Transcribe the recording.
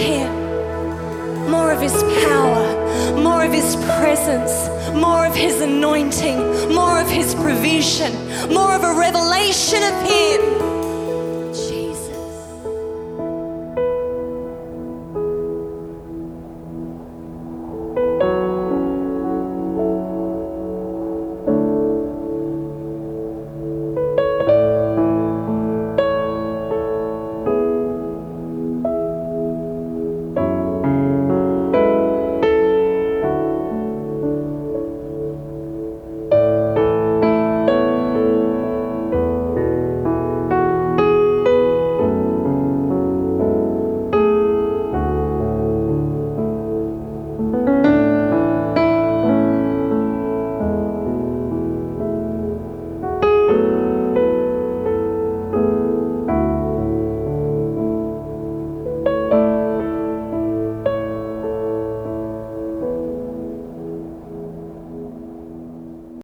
Him, more of His power, more of His presence, more of His anointing, more of His provision, more of a revelation.